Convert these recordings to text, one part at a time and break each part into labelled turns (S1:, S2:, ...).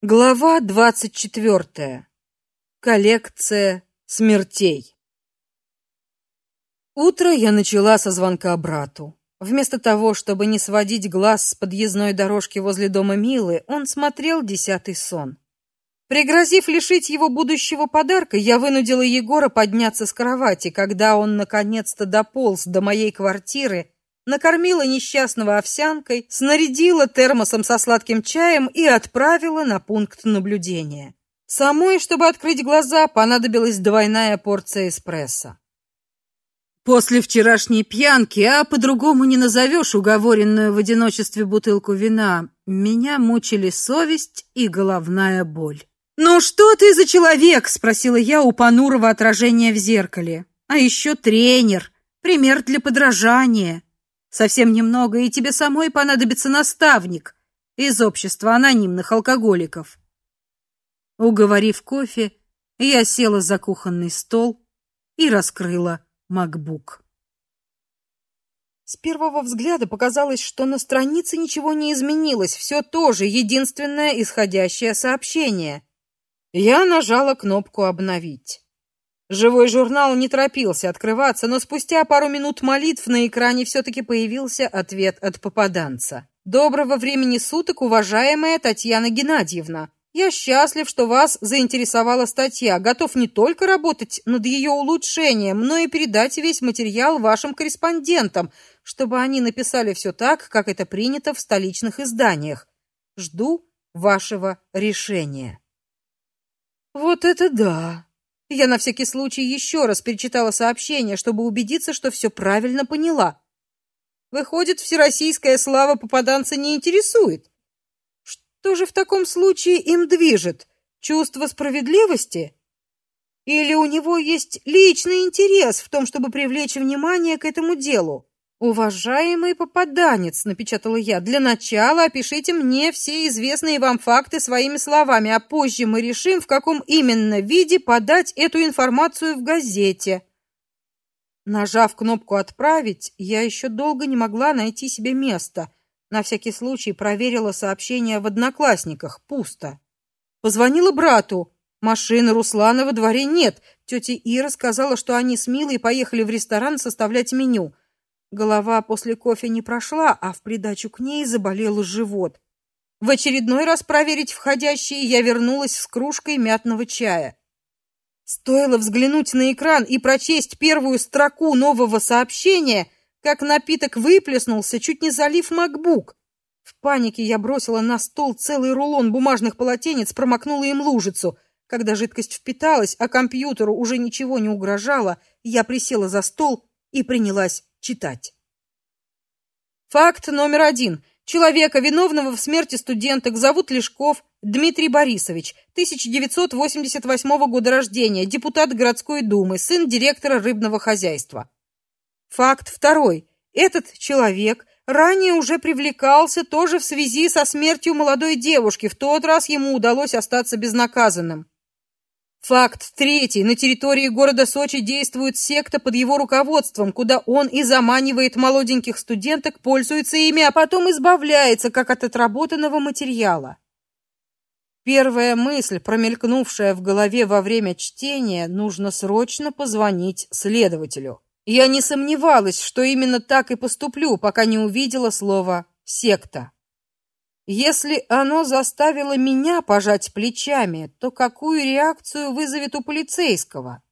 S1: Глава двадцать четвертая. Коллекция смертей. Утро я начала со звонка брату. Вместо того, чтобы не сводить глаз с подъездной дорожки возле дома Милы, он смотрел десятый сон. Пригрозив лишить его будущего подарка, я вынудила Егора подняться с кровати, когда он наконец-то дополз до моей квартиры накормила несчастного овсянкой, снарядила термосом со сладким чаем и отправила на пункт наблюдения. Самой, чтобы открыть глаза, понадобилась двойная порция эспрессо. После вчерашней пьянки, а по-другому не назовешь уговоренную в одиночестве бутылку вина, меня мучили совесть и головная боль. "Ну что ты за человек?" спросила я у понурого отражения в зеркале. "А еще тренер, пример для подражания". Совсем немного, и тебе самой понадобится наставник из общества анонимных алкоголиков. Уговорив кофе, я села за кухонный стол и раскрыла MacBook. С первого взгляда показалось, что на странице ничего не изменилось, все то же, единственное исходящее сообщение. Я нажала кнопку обновить. Живой журнал не торопился открываться, но спустя пару минут молитв на экране все таки появился ответ от попаданца. Доброго времени суток, уважаемая Татьяна Геннадьевна. Я счастлив, что вас заинтересовала статья. Готов не только работать над ее улучшением, но и передать весь материал вашим корреспондентам, чтобы они написали все так, как это принято в столичных изданиях. Жду вашего решения. Вот это да. Я на всякий случай еще раз перечитала сообщение, чтобы убедиться, что все правильно поняла. Выходит, всероссийская слава попаданца не интересует. Что же в таком случае им движет? Чувство справедливости? Или у него есть личный интерес в том, чтобы привлечь внимание к этому делу? Уважаемый попаданец, напечатала я. Для начала опишите мне все известные вам факты своими словами, а позже мы решим, в каком именно виде подать эту информацию в газете. Нажав кнопку отправить, я еще долго не могла найти себе места. На всякий случай проверила сообщение в одноклассниках. Пусто. Позвонила брату. Машины Руслана во дворе нет. Тетя Ира сказала, что они с Милой поехали в ресторан составлять меню. Голова после кофе не прошла, а в придачу к ней заболел живот. В очередной раз проверить входящие я вернулась с кружкой мятного чая. Стоило взглянуть на экран и прочесть первую строку нового сообщения, как напиток выплеснулся, чуть не залив MacBook. В панике я бросила на стол целый рулон бумажных полотенец, промокнула им лужицу. Когда жидкость впиталась, а компьютеру уже ничего не угрожало, я присела за стол и принялась читать. Факт номер один. Человека, виновного в смерти студенток, зовут Лешков Дмитрий Борисович, 1988 года рождения, депутат городской думы, сын директора рыбного хозяйства. Факт второй. Этот человек ранее уже привлекался тоже в связи со смертью молодой девушки. В тот раз ему удалось остаться безнаказанным. Факт третий. На территории города Сочи действует секта под его руководством, куда он и заманивает молоденьких студенток, пользуется ими, а потом избавляется как от отработанного материала. Первая мысль, промелькнувшая в голове во время чтения, нужно срочно позвонить следователю. Я не сомневалась, что именно так и поступлю, пока не увидела слово секта. Если оно заставило меня пожать плечами, то какую реакцию вызовет у полицейского?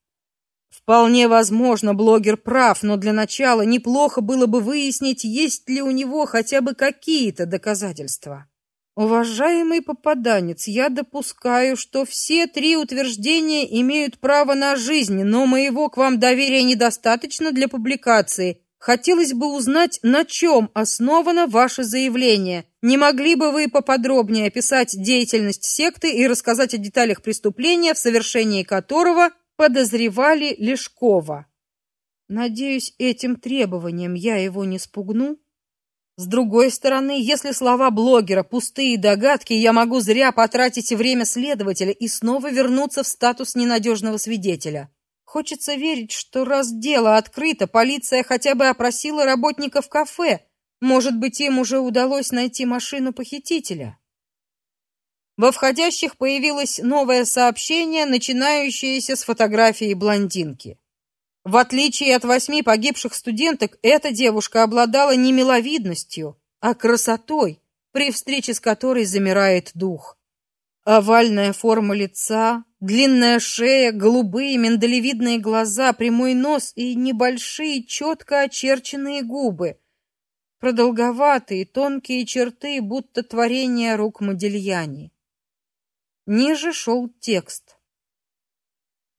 S1: Вполне возможно, блогер прав, но для начала неплохо было бы выяснить, есть ли у него хотя бы какие-то доказательства. Уважаемый попаданец, я допускаю, что все три утверждения имеют право на жизнь, но моего к вам доверия недостаточно для публикации. Хотелось бы узнать, на чем основано ваше заявление. Не могли бы вы поподробнее описать деятельность секты и рассказать о деталях преступления, в совершении которого подозревали Лешкова? Надеюсь, этим требованием я его не спугну. С другой стороны, если слова блогера пустые догадки, я могу зря потратить время следователя и снова вернуться в статус ненадежного свидетеля. Хочется верить, что раз дело открыто, полиция хотя бы опросила работников кафе. Может быть, им уже удалось найти машину похитителя. Во входящих появилось новое сообщение, начинающееся с фотографии блондинки. В отличие от восьми погибших студенток, эта девушка обладала не миловидностью, а красотой, при встрече с которой замирает дух. Овальная форма лица, длинная шея, голубые миндалевидные глаза, прямой нос и небольшие четко очерченные губы. Продолговатые, тонкие черты, будто творение рук Модельяни. Ниже шел текст.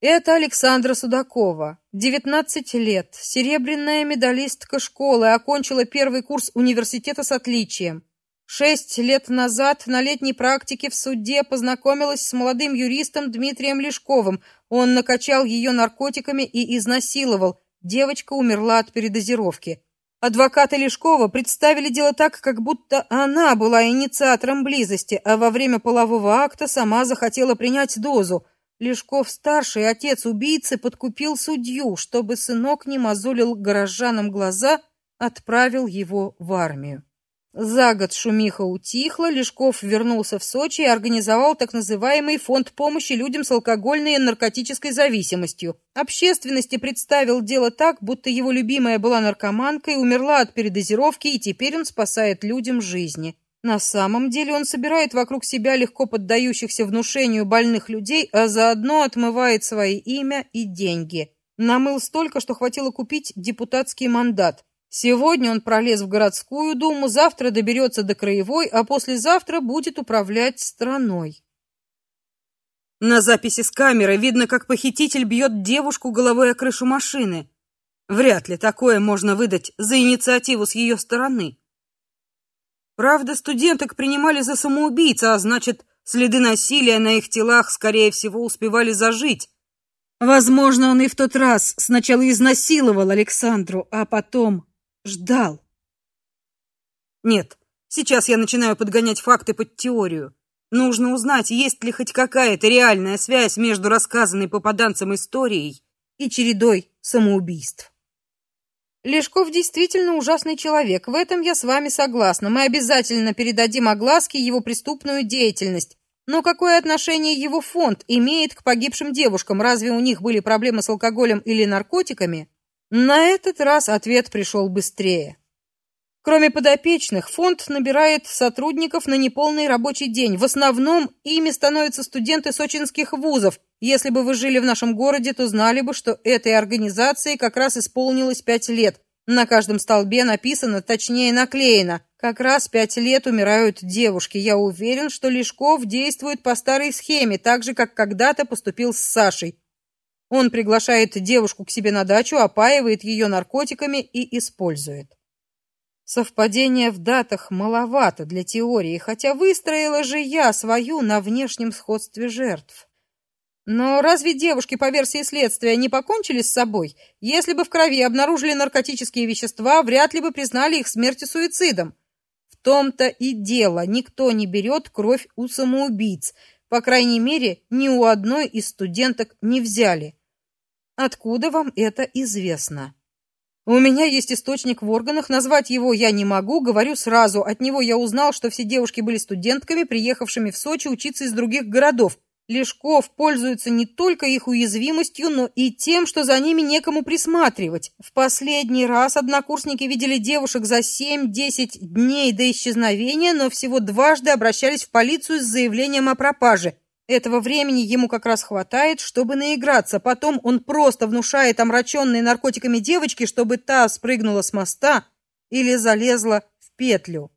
S1: Это Александра Судакова, 19 лет, серебряная медалистка школы, окончила первый курс университета с отличием. Шесть лет назад на летней практике в суде познакомилась с молодым юристом Дмитрием Лешковым. Он накачал ее наркотиками и изнасиловал. Девочка умерла от передозировки. Адвокаты Лешкова представили дело так, как будто она была инициатором близости, а во время полового акта сама захотела принять дозу. Лешков старший, отец убийцы, подкупил судью, чтобы сынок не мозолил горожанам глаза, отправил его в армию. За год шумиха утихла, Лешков вернулся в Сочи и организовал так называемый фонд помощи людям с алкогольной и наркотической зависимостью. Общественности представил дело так, будто его любимая была наркоманкой, умерла от передозировки, и теперь он спасает людям жизни. На самом деле он собирает вокруг себя легко поддающихся внушению больных людей, а заодно отмывает свои имя и деньги. Намыл столько, что хватило купить депутатский мандат. Сегодня он пролез в городскую думу, завтра доберется до краевой, а послезавтра будет управлять страной. На записи с камеры видно, как похититель бьет девушку головой о крышу машины. Вряд ли такое можно выдать за инициативу с ее стороны. Правда, студенток принимали за самоубийц, а значит, следы насилия на их телах, скорее всего, успевали зажить. Возможно, он и в тот раз сначала изнасиловал Александру, а потом Ждал. Нет, сейчас я начинаю подгонять факты под теорию. Нужно узнать, есть ли хоть какая-то реальная связь между рассказанной попаданцем историей и чередой самоубийств. Лешков действительно ужасный человек. В этом я с вами согласна. Мы обязательно передадим огласке его преступную деятельность. Но какое отношение его фонд имеет к погибшим девушкам? Разве у них были проблемы с алкоголем или наркотиками? На этот раз ответ пришел быстрее. Кроме подопечных, фонд набирает сотрудников на неполный рабочий день. В основном ими становятся студенты сочинских вузов. Если бы вы жили в нашем городе, то знали бы, что этой организации как раз исполнилось пять лет. На каждом столбе написано, точнее наклеено, как раз пять лет умирают девушки. Я уверен, что Лешков действует по старой схеме, так же, как когда-то поступил с Сашей. Он приглашает девушку к себе на дачу, опаивает ее наркотиками и использует. Совпадения в датах маловато для теории, хотя выстроила же я свою на внешнем сходстве жертв. Но разве девушки по версии следствия не покончили с собой? Если бы в крови обнаружили наркотические вещества, вряд ли бы признали их смерть суицидом. В том-то и дело, никто не берет кровь у самоубийц. По крайней мере, ни у одной из студенток не взяли. Откуда вам это известно? У меня есть источник в органах, назвать его я не могу, говорю сразу. От него я узнал, что все девушки были студентками, приехавшими в Сочи учиться из других городов. Лешков пользуется не только их уязвимостью, но и тем, что за ними некому присматривать. В последний раз однокурсники видели девушек за 7-10 дней до исчезновения, но всего дважды обращались в полицию с заявлением о пропаже. Этого времени ему как раз хватает, чтобы наиграться. Потом он просто внушает омраченной наркотиками девочке, чтобы та спрыгнула с моста или залезла в петлю.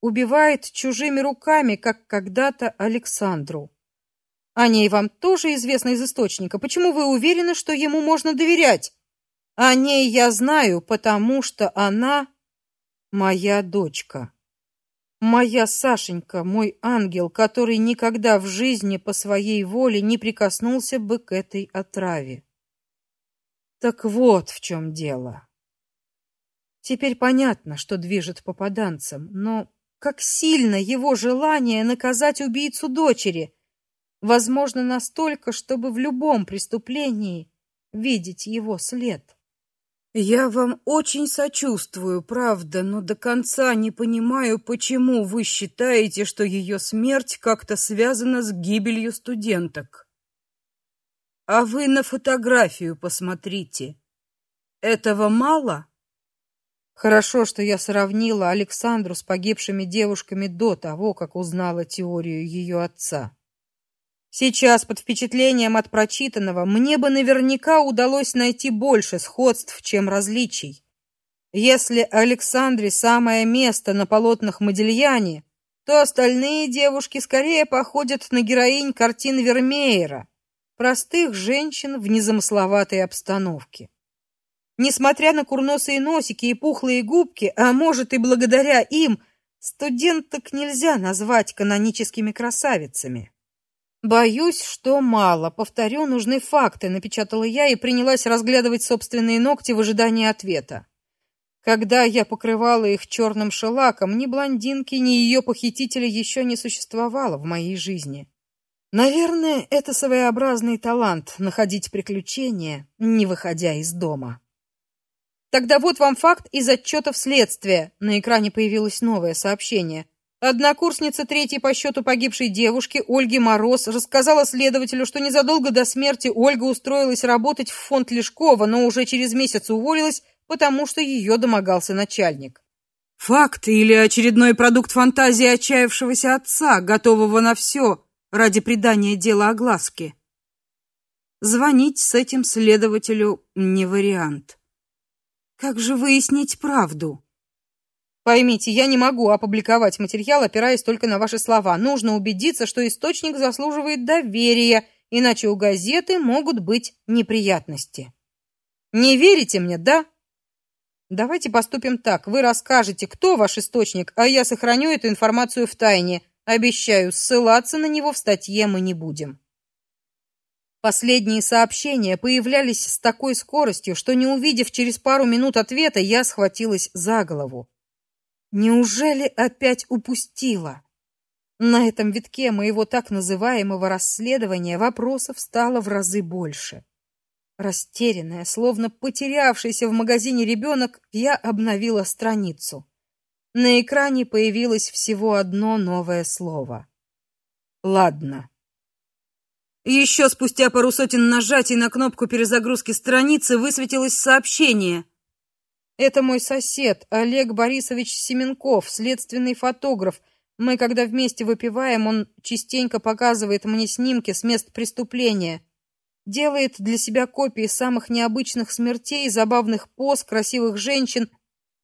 S1: Убивает чужими руками, как когда-то Александру. О ней вам тоже известно из источника. Почему вы уверены, что ему можно доверять? О ней я знаю, потому что она моя дочка. Моя Сашенька, мой ангел, который никогда в жизни по своей воле не прикоснулся бы к этой отраве. Так вот в чем дело. Теперь понятно, что движет попаданцем, но как сильно его желание наказать убийцу дочери, возможно, настолько, чтобы в любом преступлении видеть его след. Я вам очень сочувствую, правда, но до конца не понимаю, почему вы считаете, что ее смерть как-то связана с гибелью студенток. А вы на фотографию посмотрите. Этого мало? Хорошо, что я сравнила Александру с погибшими девушками до того, как узнала теорию ее отца. Сейчас, под впечатлением от прочитанного, мне бы наверняка удалось найти больше сходств, чем различий. Если Александре самое место на полотнах Модельяне, то остальные девушки скорее походят на героинь картин Вермеера, простых женщин в незамысловатой обстановке. Несмотря на курносые носики и пухлые губки, а может и благодаря им, студенток нельзя назвать каноническими красавицами. Боюсь, что мало. Повторю, нужны факты, напечатала я и принялась разглядывать собственные ногти в ожидании ответа. Когда я покрывала их черным шелаком, ни блондинки, ни ее похитителя еще не существовало в моей жизни. Наверное, это своеобразный талант находить приключения, не выходя из дома. Тогда вот вам факт из отчетов следствия. На экране появилось новое сообщение. Однокурсница третьей по счету погибшей девушки Ольги Мороз рассказала следователю, что незадолго до смерти Ольга устроилась работать в фонд Лешкова, но уже через месяц уволилась, потому что ее домогался начальник. Факт или очередной продукт фантазии отчаявшегося отца, готового на все ради придания дела огласке. Звонить с этим следователю не вариант. Как же выяснить правду? Поймите, я не могу опубликовать материал, опираясь только на ваши слова. Нужно убедиться, что источник заслуживает доверия, иначе у газеты могут быть неприятности. Не верите мне, да? Давайте поступим так. Вы расскажете, кто ваш источник, а я сохраню эту информацию в тайне. Обещаю, ссылаться на него в статье мы не будем. Последние сообщения появлялись с такой скоростью, что не увидев через пару минут ответа, я схватилась за голову. Неужели опять упустила? На этом витке моего так называемого расследования вопросов стало в разы больше. Растерянная, словно потерявшийся в магазине ребенок, я обновила страницу. На экране появилось всего одно новое слово. Ладно. Еще спустя пару сотен нажатий на кнопку перезагрузки страницы высветилось сообщение. Это мой сосед, Олег Борисович Семенков, следственный фотограф. Мы когда вместе выпиваем, он частенько показывает мне снимки с мест преступления. Делает для себя копии самых необычных смертей, забавных поз, красивых женщин.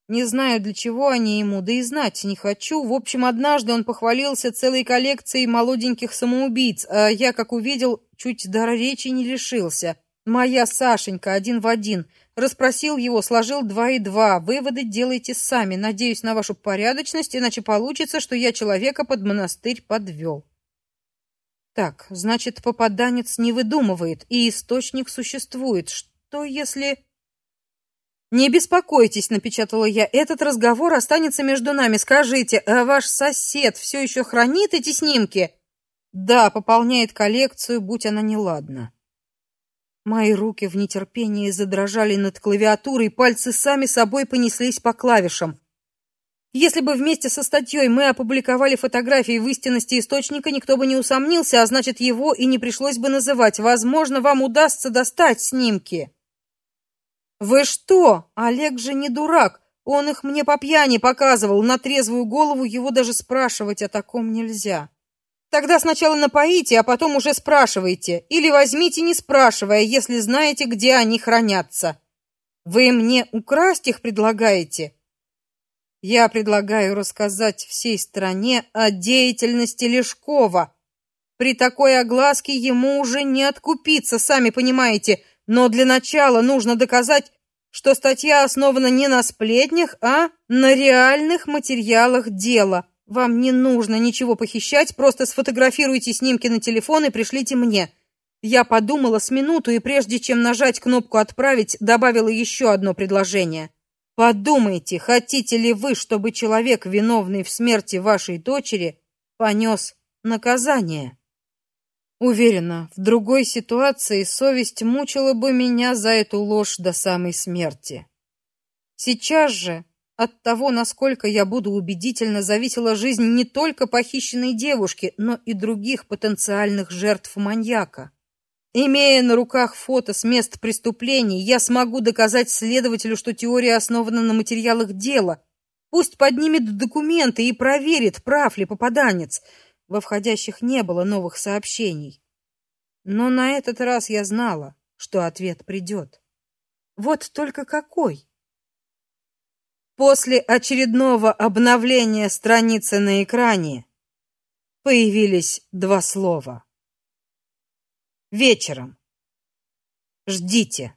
S1: Не знаю, для чего они ему, да и знать не хочу. В общем, однажды он похвалился целой коллекцией молоденьких самоубийц, а я, как увидел, чуть дара речи не лишился. Моя Сашенька один в один — Расспросил его, сложил два и два. Выводы делайте сами. Надеюсь на вашу порядочность, иначе получится, что я человека под монастырь подвел. Так, значит, попаданец не выдумывает, и источник существует. Что если... Не беспокойтесь, напечатала я. Этот разговор останется между нами. Скажите, а ваш сосед все еще хранит эти снимки? Да, пополняет коллекцию, будь она неладна. Мои руки в нетерпении задрожали над клавиатурой, пальцы сами собой понеслись по клавишам. Если бы вместе со статьей мы опубликовали фотографии в истинности источника, никто бы не усомнился, а значит, его и не пришлось бы называть. Возможно, вам удастся достать снимки. Вы что? Олег же не дурак. Он их мне по пьяни показывал, на трезвую голову его даже спрашивать о таком нельзя. Тогда сначала напоите, а потом уже спрашивайте, или возьмите не спрашивая, если знаете, где они хранятся. Вы мне украсть их предлагаете? Я предлагаю рассказать всей стране о деятельности Лешкова. При такой огласке ему уже не откупиться, сами понимаете, но для начала нужно доказать, что статья основана не на сплетнях, а на реальных материалах дела. Вам не нужно ничего похищать, просто сфотографируйте снимки на телефон и пришлите мне. Я подумала с минуту и прежде чем нажать кнопку отправить, добавила еще одно предложение. Подумайте, хотите ли вы, чтобы человек, виновный в смерти вашей дочери, понес наказание? Уверена, в другой ситуации совесть мучила бы меня за эту ложь до самой смерти. Сейчас же от того, насколько я буду убедительно, зависела жизнь не только похищенной девушки, но и других потенциальных жертв маньяка. Имея на руках фото с мест преступлений, я смогу доказать следователю, что теория основана на материалах дела. Пусть поднимет документы и проверит, прав ли попаданец. Во входящих не было новых сообщений. Но на этот раз я знала, что ответ придет. Вот только какой? После очередного обновления страницы на экране появились два слова. Вечером. Ждите.